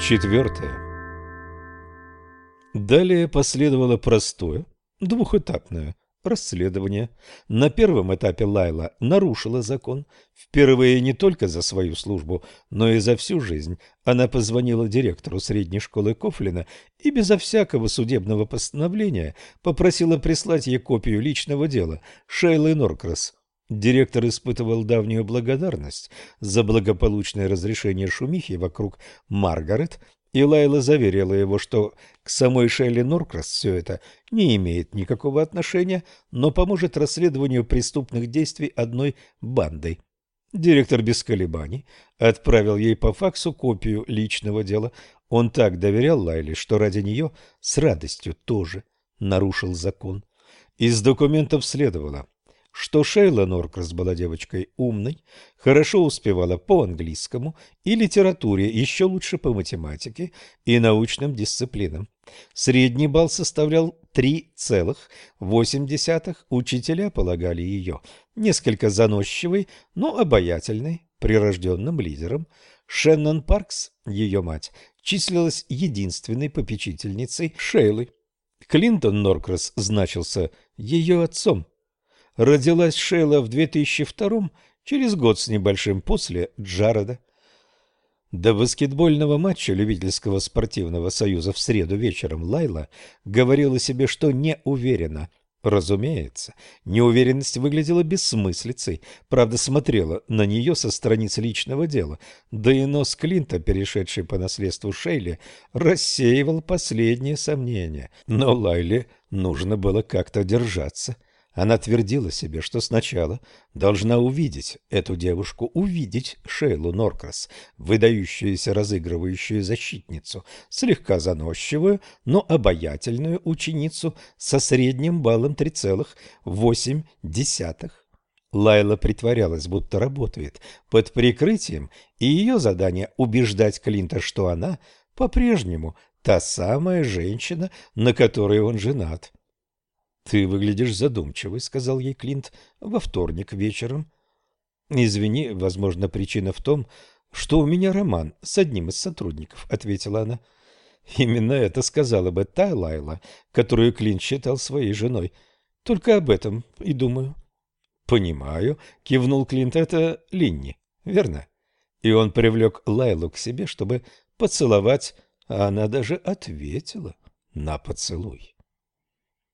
Четвертое. Далее последовало простое, двухэтапное расследование. На первом этапе Лайла нарушила закон. Впервые не только за свою службу, но и за всю жизнь. Она позвонила директору средней школы Кофлина и безо всякого судебного постановления попросила прислать ей копию личного дела Шейлы Норкрас. Директор испытывал давнюю благодарность за благополучное разрешение шумихи вокруг Маргарет и Лайла заверила его, что к самой Шелли Норкрас все это не имеет никакого отношения, но поможет расследованию преступных действий одной бандой. Директор без колебаний отправил ей по факсу копию личного дела. Он так доверял Лайле, что ради нее с радостью тоже нарушил закон. Из документов следовало, что Шейла Норкрас была девочкой умной, хорошо успевала по английскому и литературе, еще лучше по математике и научным дисциплинам. Средний балл составлял 3,8, учителя полагали ее несколько заносчивой, но обаятельной, прирожденным лидером. Шеннон Паркс, ее мать, числилась единственной попечительницей Шейлы. Клинтон Норкрас значился ее отцом. Родилась Шейла в 2002 через год с небольшим после Джареда. До баскетбольного матча любительского спортивного союза в среду вечером Лайла говорила себе, что не уверена. Разумеется, неуверенность выглядела бессмыслицей, правда смотрела на нее со страниц личного дела, да и нос Клинта, перешедший по наследству Шейли, рассеивал последние сомнения. Но Лайле нужно было как-то держаться – она твердила себе, что сначала должна увидеть эту девушку, увидеть Шейлу Норкрас, выдающуюся разыгрывающую защитницу, слегка заносчивую, но обаятельную ученицу со средним баллом 3,8. Лайла притворялась, будто работает под прикрытием, и ее задание убеждать Клинта, что она по-прежнему та самая женщина, на которой он женат. «Ты выглядишь задумчивой», — сказал ей Клинт во вторник вечером. «Извини, возможно, причина в том, что у меня роман с одним из сотрудников», — ответила она. Именно это сказала бы та Лайла, которую Клинт считал своей женой. Только об этом и думаю. «Понимаю», — кивнул Клинт, — «это Линни, верно?» И он привлек Лайлу к себе, чтобы поцеловать, а она даже ответила на поцелуй.